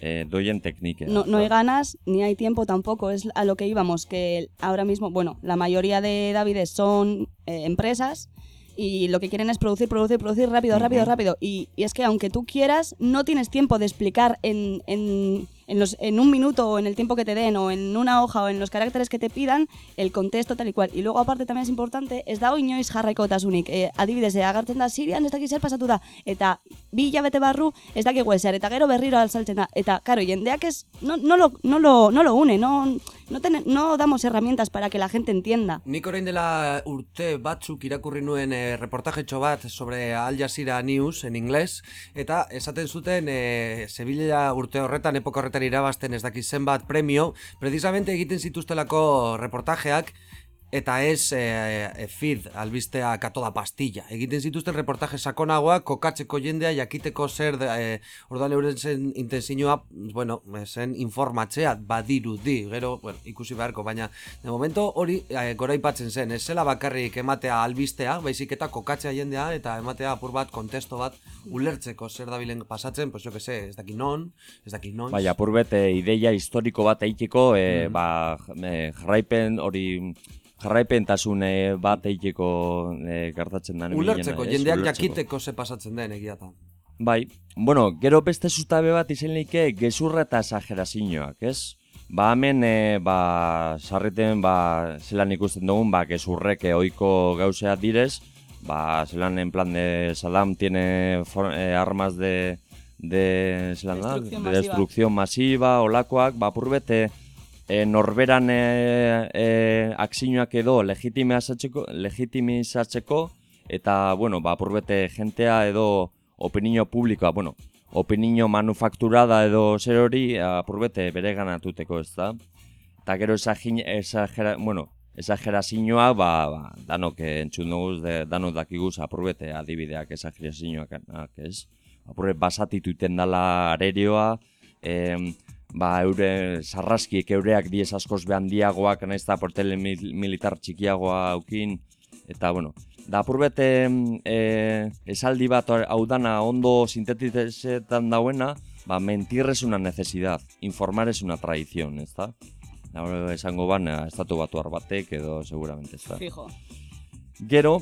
e, doien teknike. No, no hay ganas ni hay tiempo tampoco, es a lo que íbamos, que ahora mismo, bueno, la mayoría de Davides son eh, empresas y lo que quieren es producir, producir, producir rápido, rápido, rápido. Y, y, es que aunque tú quieras, no tienes tiempo de explicar en, en en, los, en un minuto o en el tiempo que te den o en una hoja o en los caracteres que te pidan el contexto tal y cual. Y luego aparte también es importante, ez da inoiz jarraikotasunik. E, adibidez, agartzen da Sirian ez dakiz zer pasatu da eta bi bete barru ez dakigu ezer eta gero berriro alzaltzen da. Eta claro, jendeak ez no, no, lo, no, lo, no lo une, no, no, ten, no damos herramientas para que la gente entienda. Nik orain dela urte batzuk irakurri nuen eh, reportajetxo bat sobre Al Jazeera News en inglés eta esaten zuten eh, Sevilla urte horretan, epoka horretan irabazten ez dakiz zenbat premio, precisamente egiten zituztelako reportajeak eta ez e, e, feed albistea katoda pastilla. Egiten zituzten reportaje sakonagoak, kokatzeko jendea, jakiteko zer, e, ordan euren zen intensinua, bueno, zen informatzea, badiru di, gero, bueno, ikusi beharko, baina, de momento hori e, gora ipatzen zen, ez zela bakarrik ematea albistea, baizik eta kokatzea jendea, eta ematea apur bat, kontesto bat, ulertzeko zer dabilen pasatzen, pues jo que sé, ez daki non, ez daki non. Bai, apur bet, e, ideia historiko bat eitiko, e, mm. ba, e, jarraipen hori jarraipentasun bat eiteko e, gertatzen den. Ulertzeko, jendeak jakiteko ze pasatzen den egiatan. Bai, bueno, gero beste zutabe bat izen leike gezurra eta esagerazioak, ez? Ba, hemen, e, ba, sarriten, ba, zelan ikusten dugun, ba, gezurrek oiko gauzea direz, ba, zelan en plan de Saddam tiene for, e, armas de, de, zelan da, de destrucción masiva, olakoak, ba, purbete, e, norberan e, e, aksinuak edo legitimizatzeko, eta, bueno, ba, purbete jentea edo opinio publikoa, bueno, opinio manufakturada edo zer hori, apurbete bere ganatuteko, ez da? Eta gero esagera, bueno, esagerazioa, ba, ba, danok entzun dugu, de, danok dakiguz apurbete adibideak esagerazioak, ez? Apurbete basatituten dala arerioa, eh, ba, eure sarraskiek eureak diez askoz behan diagoak, nahiz da portele militar txikiagoa aukin, eta, bueno, da apurbet e, esaldi bat hau dana ondo sintetizetan dauena, ba, mentir es una necesidad, informar es una tradición, ez da? Esango bana, estatu batuar batek edo seguramente, ez da? Fijo. Gero,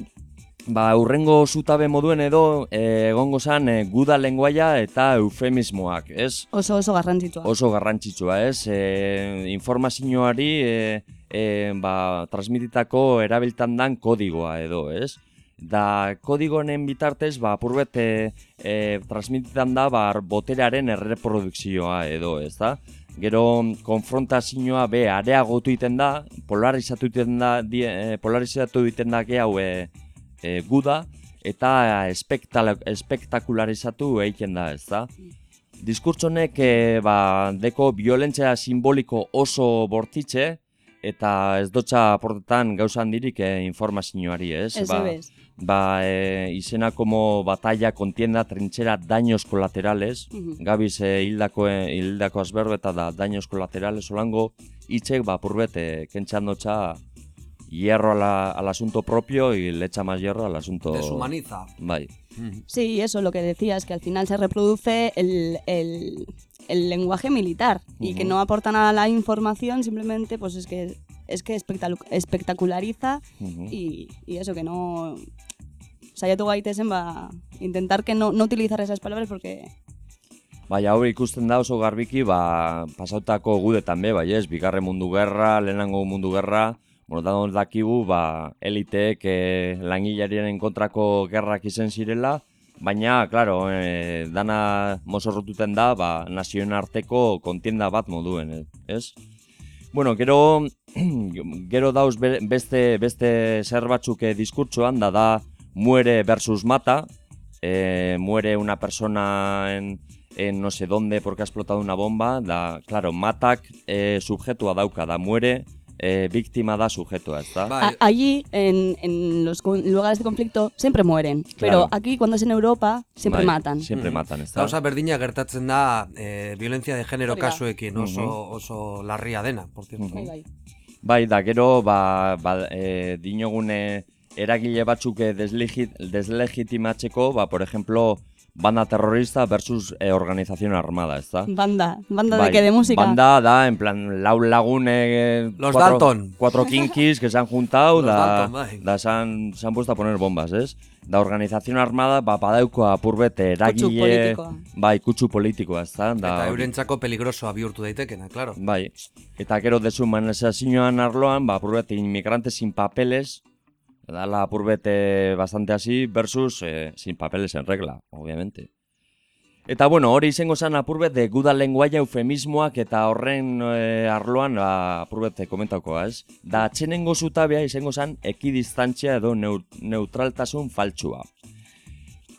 ba, urrengo zutabe moduen edo eh, egongo zan e, guda lenguaia eta eufemismoak, ez? Oso oso garrantzitsua. Oso garrantzitsua, ez? E, informazioari e, e, ba, transmititako erabiltan dan kodigoa edo, ez? Da kodigonen bitartez, ba, apurbet e, e, transmititan da ba, boterearen erreprodukzioa edo, ez da? Gero konfrontazioa be areagotu egiten da, polarizatu egiten da, die, e, polarizatu egiten da gehau e, e, guda, eta espektala- espektakularizatu egiten da, ez da? Diskurtsonek e, ba, deko violentzia simboliko oso bortitxe, eta ez dotxa portetan gauzan dirik e, informazioari, ez? Ez ba, ba, e, izena como batalla, contienda, trinchera, daños colaterales, Mhm. gabiz e, hildako, e, hildako azberbeta da daños colaterales olango, hitzek, ba, purbet, e, kentxan dotxa hierro ala- al asunto propio y le echa más hierro al asunto... Deshumaniza. Bai. Sí, eso, lo que decías, que al final se reproduce el, el- el lenguaje militar y que Ujú. no aporta nada a la información, simplemente pues es que es que espectaculariza Ujú. y, y eso, que no... Saiatu gaitezen, ba, intentar que no, no utilizar esas palabras porque... Bai, hau ikusten da oso garbiki, ba, pasautako gudetan be, bai ez, bigarren mundu gerra, lehenango mundu gerra, bueno, danon dakigu, ba, eliteek e, langilariaren kontrako gerrak izen zirela, baina, claro, e, dana mozorrotuten da, ba, nazioen arteko kontienda bat moduen, eh, ez? Bueno, gero, gero dauz be- beste, beste zer batzuk eh, diskurtsoan, da da muere versus mata, eh, muere una persona en, en no sé dónde porque ha explotado una bomba, da, claro, matak eh, subjetua dauka, da muere, eh, víctima da sujetua, ez da? Bai, A- allí, en, en los lugares de conflicto, siempre mueren. Claro. Pero aquí, cuando es en Europa, siempre Bai, matan. Siempre Mhm. matan, ez da? Gauza berdina gertatzen da eh, violentzia de género da. kasuekin oso, Mhm. oso larria dena, por cierto. Mhm. Bai, bai. Da gero, ba, ba, e, dinogune eragile batzuk eh, deslegit, deslegitimatzeko, ba, por ejemplo, banda terrorista versus eh, organización armada, da? Banda, banda Bai, de qué, de música. Banda da, en plan, lau lagun... eh, Los cuatro, Dalton. Cuatro kinkis que se han juntado, Los da, Dalton, bai. da se han, se han puesto a poner bombas, ez? Da organización armada, ba, badauko apurbete eragile... politikoa. Bai, kutsu politikoa, ez da? Eta eurentzako peligrosoa bihurtu daitekena, claro. Bai, eta gero deshumanizazioan arloan, ba, apurbete inmigrantes sin papeles, dala apurbete bastante así, versus eh, sin papeles en regla, obviamente. Eta bueno, hori izango zen apurbet de guda lenguaia eufemismoak eta horren eh, arloan apurbet komentaukoa, ez? Da atxenengo zutabea izango zen ekidistantzia edo neu, neutraltasun faltsua.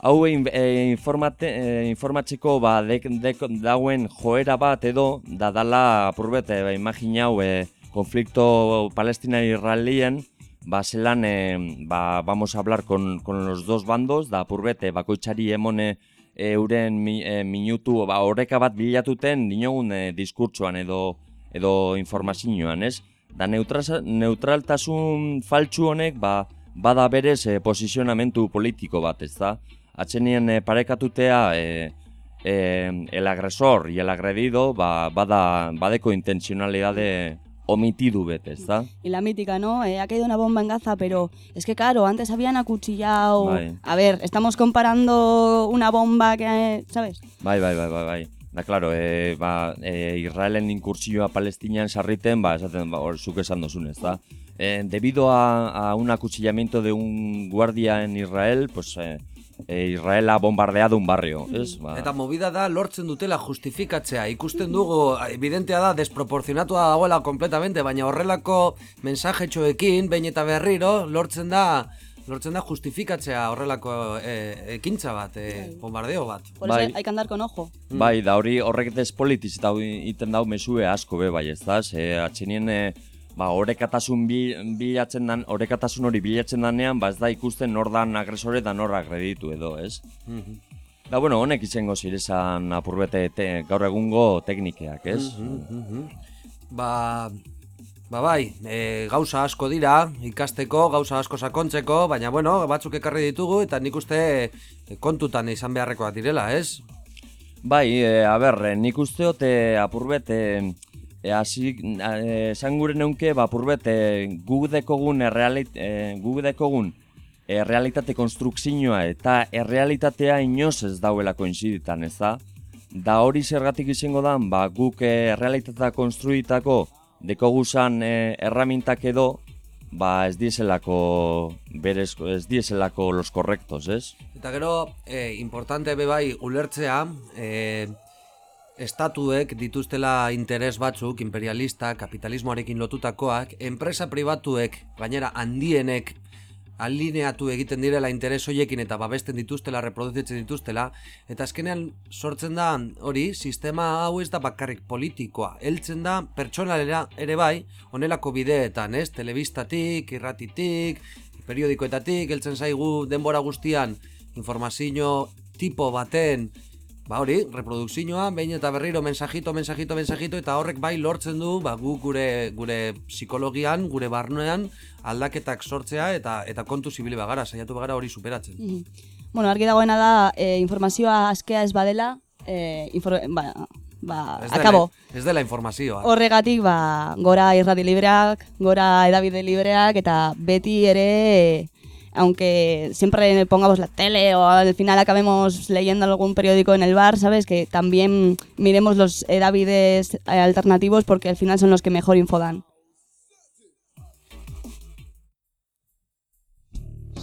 Hau e, informate, e, informatzeko ba, dek, dek, dauen joera bat edo, da dala apurbet, e, ba, imaginau e, konflikto palestina-israelien, ba, zelan, e, ba, vamos a hablar con, con los dos bandos, da apurbet, e, bakoitzari emone e, euren mi, e, minutu, ba, oreka bat bilatuten dinogun e, diskurtsoan edo, edo informazioan, ez? Da neutrasa- neutraltasun faltsu honek, ba, bada berez e, posizionamentu politiko bat, ez da? Atxenien e, parekatutea e, e, el agresor y el agredido ba, bada, badeko intencionalidade omitidu bet, ez da? Y la mítica, ¿no? Eh, ha caído una bomba en Gaza, pero es que claro, antes habían acuchillado... Bai. A ver, estamos comparando una bomba que... ¿Sabes? Bai, bai, bai, bai, bai. Da, claro, e, ba, e, Israelen inkursioa Palestinian sarriten, ba, esaten, ba, hor, zuk esan dozun, ez da? E, debido a, a un acuchillamiento de un guardia en Israel, pues, e, e, Israel ha bombardeado un barrio, ez? Ba, Eta movida da lortzen dutela justifikatzea. Ikusten dugu, evidentea da, desproportzionatua dagoela kompletamente, baina horrelako mensajetxoekin, behin eta berriro, lortzen da lortzen da justifikatzea horrelako e, ekintza bat, e, bombardeo bat. Por eso Bai. hay que andar con ojo. Bai, da hori horrek despolitiz eta iten dau mesue asko be bai, ez da? Ze atxenien e, ba, orekatasun bi, bilatzen dan, orekatasun hori bilatzen danean, ba ez da ikusten nor dan agresore da nor agreditu edo, ez? Da, bueno, honek izango zirezan apurbete te, gaur egungo teknikeak, ez? Ba, Ba bai, e, gauza asko dira, ikasteko, gauza asko sakontzeko, baina bueno, batzuk ekarri ditugu eta nik uste kontutan izan beharrekoak direla, ez? Bai, e, a ber, nik usteot e, apurbet, e, e, hasi, e, esan gure neunke, ba, apurbet, e, gu dekogun, errealit, e, gu dekogun errealitate konstrukzioa eta errealitatea inoz ez dauela koinziditan, ez da? Da hori zergatik izango da, ba, guk errealitatea konstruitako dekoguzan e, erramintak edo, ba ez dieselako berez, ez dieselako los correctos, ez? Eta gero, e, importante be bai ulertzea, e, estatuek dituztela interes batzuk, imperialista, kapitalismoarekin lotutakoak, enpresa pribatuek, gainera handienek alineatu egiten direla interes hoiekin eta babesten dituztela, reproduzitzen dituztela, eta azkenean sortzen da hori, sistema hau ez da bakarrik politikoa, heltzen da pertsonalera ere bai, onelako bideetan, ez? Telebistatik, irratitik, periodikoetatik, heltzen zaigu denbora guztian informazio tipo baten Ba hori, reprodukzioa, behin eta berriro mensajito, mensajito, mensajito, eta horrek bai lortzen du, ba, gu gure, gure psikologian, gure barnoean, aldaketak sortzea eta eta kontu zibili bagara, saiatu bagara hori superatzen. Mm Bueno, argi dagoena da, e, informazioa askea ez badela, e, infor, ba, ba, ez akabo. Dela, ez dela informazioa. Horregatik, ba, gora irrati libreak, gora edabide libreak, eta beti ere... Aunque siempre pongamos la tele o al final acabemos leyendo algún periódico en el bar, ¿sabes? Que también miremos los edavides alternativos porque al final son los que mejor info dan.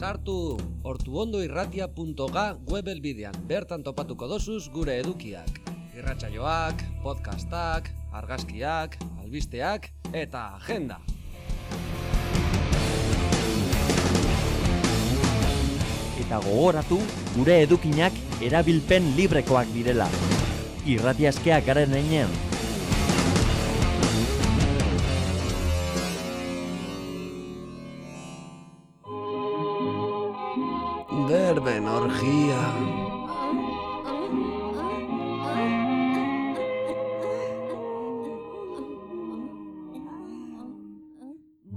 Sartu ortuondoirratia.ga web elbidean, bertan topatuko dosuz gure edukiak. Irratsaioak, podcastak, argazkiak, albisteak eta agenda. Eta gogoratu gure edukinak erabilpen librekoak direla. Irratiazkeak garen einean. Berben orgia.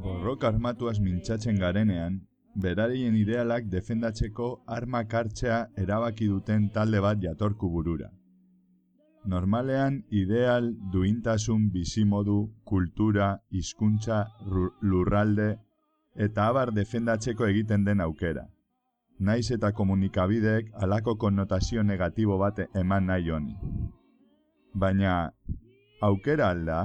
Borroka armatuaz mintzatzen garenean, berarien idealak defendatzeko armak hartzea erabaki duten talde bat jatorku burura. Normalean ideal duintasun bizimodu, kultura, hizkuntza, lurralde eta abar defendatzeko egiten den aukera. Naiz eta komunikabideek alako konnotazio negatibo bat eman nahi honi. Baina, aukera alda,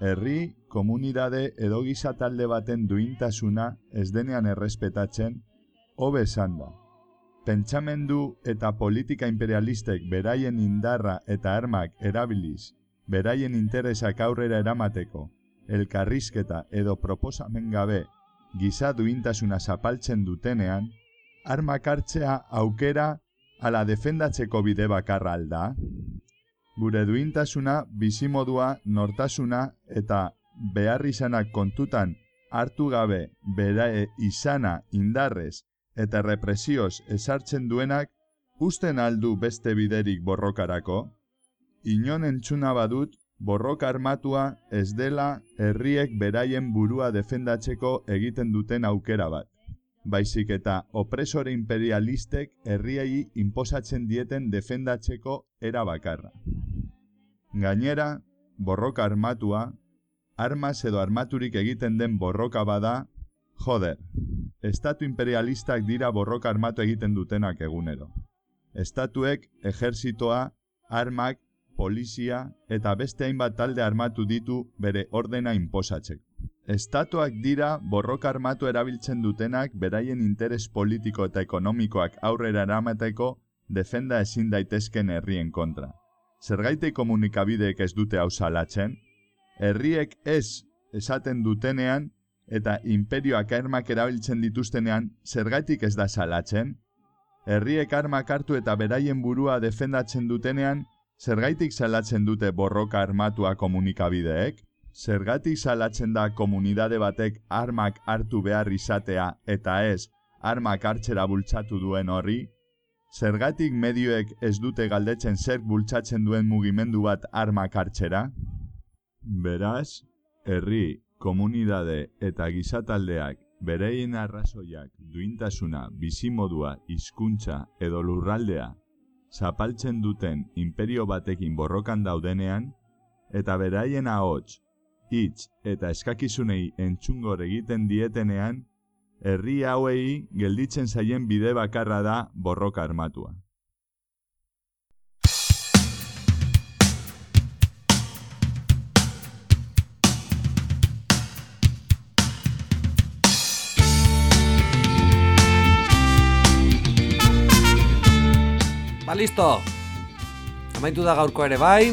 herri komunidade edo giza talde baten duintasuna ez denean errespetatzen, hobe esan da. Pentsamendu eta politika imperialistek beraien indarra eta armak erabiliz, beraien interesak aurrera eramateko, elkarrizketa edo proposamen gabe giza duintasuna zapaltzen dutenean, armak hartzea aukera ala defendatzeko bide bakarra alda. Gure duintasuna, bizimodua, nortasuna eta behar izanak kontutan hartu gabe bera izana indarrez eta represioz esartzen duenak usten aldu beste biderik borrokarako? Inon entzuna badut, borroka armatua ez dela herriek beraien burua defendatzeko egiten duten aukera bat. Baizik eta opresore imperialistek herriai inposatzen dieten defendatzeko era bakarra. Gainera, borroka armatua armas edo armaturik egiten den borroka bada, joder, estatu imperialistak dira borroka armatu egiten dutenak egunero. Estatuek, ejerzitoa, armak, polizia eta beste hainbat talde armatu ditu bere ordena inposatzeko. Estatuak dira borroka armatu erabiltzen dutenak beraien interes politiko eta ekonomikoak aurrera eramateko defenda ezin daitezken herrien kontra. Zergaite komunikabideek ez dute hau salatzen? Herriek ez esaten dutenean eta imperioak armak erabiltzen dituztenean zergatik ez da salatzen? Herriek armak hartu eta beraien burua defendatzen dutenean zergaitik salatzen dute borroka armatua komunikabideek? Zergatik salatzen da komunidade batek armak hartu behar izatea eta ez armak hartzera bultzatu duen horri? Zergatik medioek ez dute galdetzen zer bultzatzen duen mugimendu bat armak hartzera? Beraz, herri, komunidade eta gizataldeak bereien arrazoiak, duintasuna, bizimodua, hizkuntza edo lurraldea zapaltzen duten imperio batekin borrokan daudenean, eta beraien ahots, hitz eta eskakizunei entzungor egiten dietenean, herri hauei gelditzen zaien bide bakarra da borroka armatua. Ba, listo. Amaitu da gaurko ere bai.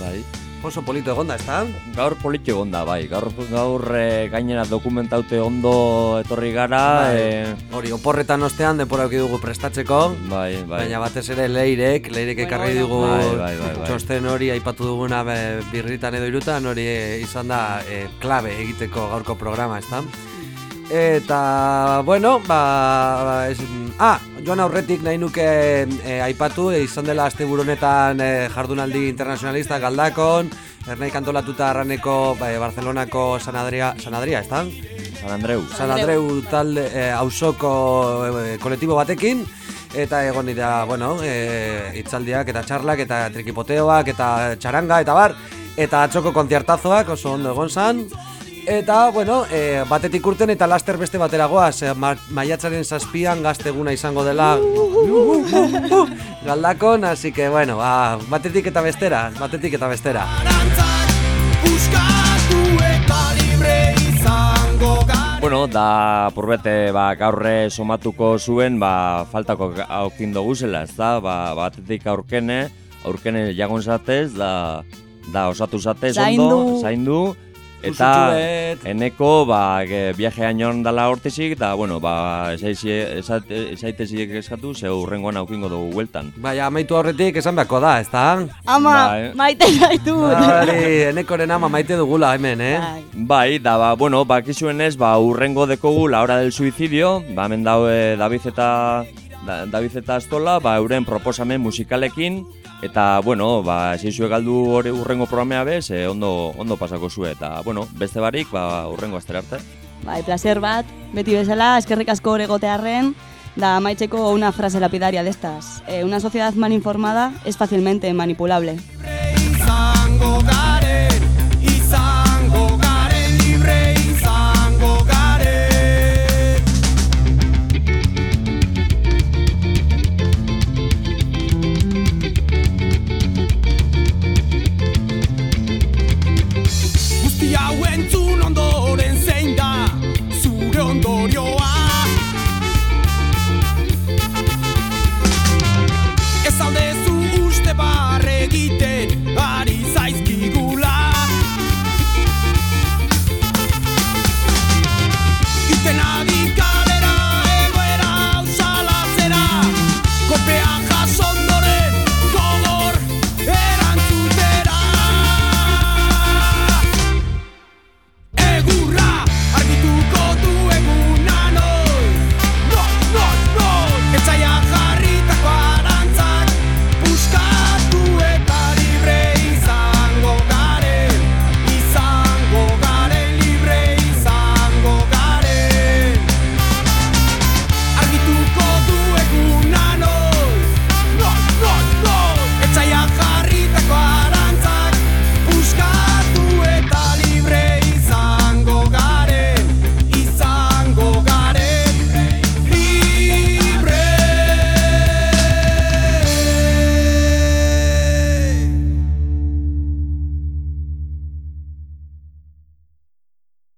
Bai. Oso polito egonda, ez da? Gaur politxo egonda, bai. Gaur, gaur e, gainera dokumentaute ondo etorri gara. Bai. e, Hori, oporretan ostean denpora eduki dugu prestatzeko. bai, bai. Baina batez ere leirek, leirek ekarri dugu Bai, bai, bai, bai. txosten hori aipatu duguna be, birritan edo irutan hori e, izan da e, klabe egiteko gaurko programa, ezta? Eta, bueno, ba, ez, ah, joan aurretik nahi nuke e, aipatu, e, izan dela azte honetan e, jardunaldi internazionalista galdakon, ernai kantolatuta arraneko e, Barcelonako San Adria, San Adria, ez da? San Andreu. San Andreu talde e, auzoko e, kolektibo batekin eta egon dira, bueno, e, itzaldiak eta txarlak eta trikipoteoak eta txaranga eta bar eta atxoko kontzertazoak oso ondo egon zan Eta, bueno, e, batetik urten eta laster beste batera goaz, e, ma, maiatzaren zazpian gazteguna izango dela galdakon, así que, bueno, ba, batetik eta bestera, batetik eta bestera. Bueno, da purbete ba, gaurre somatuko zuen ba, faltako aukin dugu zela, ez da? Ba, batetik aurkene, aurkene jagon zatez, da, da osatu zatez Zaindu. ondo, zaindu, eta eneko ba, ge, viaje ainon dala hortizik, da, bueno, ba, esaitezik eskatu, ze urrengoan aukingo dugu hueltan. Baina, amaitu aurretik esan beharko da, ez da? Ama, Bai. maite gaitu. Hori, enekoren ama maite dugula hemen, eh? Bai. Bai, da, ba, bueno, bakizuenez, ba, urrengo dekogu la hora del suicidio, ba, hemen daue David eta, da, David eta Astola, ba, euren proposamen musikalekin, eta, bueno, ba, zeizue galdu hori urrengo programea bez, e, ondo, ondo pasako zue, eta, bueno, beste barik, ba, urrengo astera arte. Bai, placer bat, beti bezala, eskerrik asko hor egotearren, da amaitzeko una frase lapidaria de estas. Eh, una sociedad mal informada es fácilmente manipulable.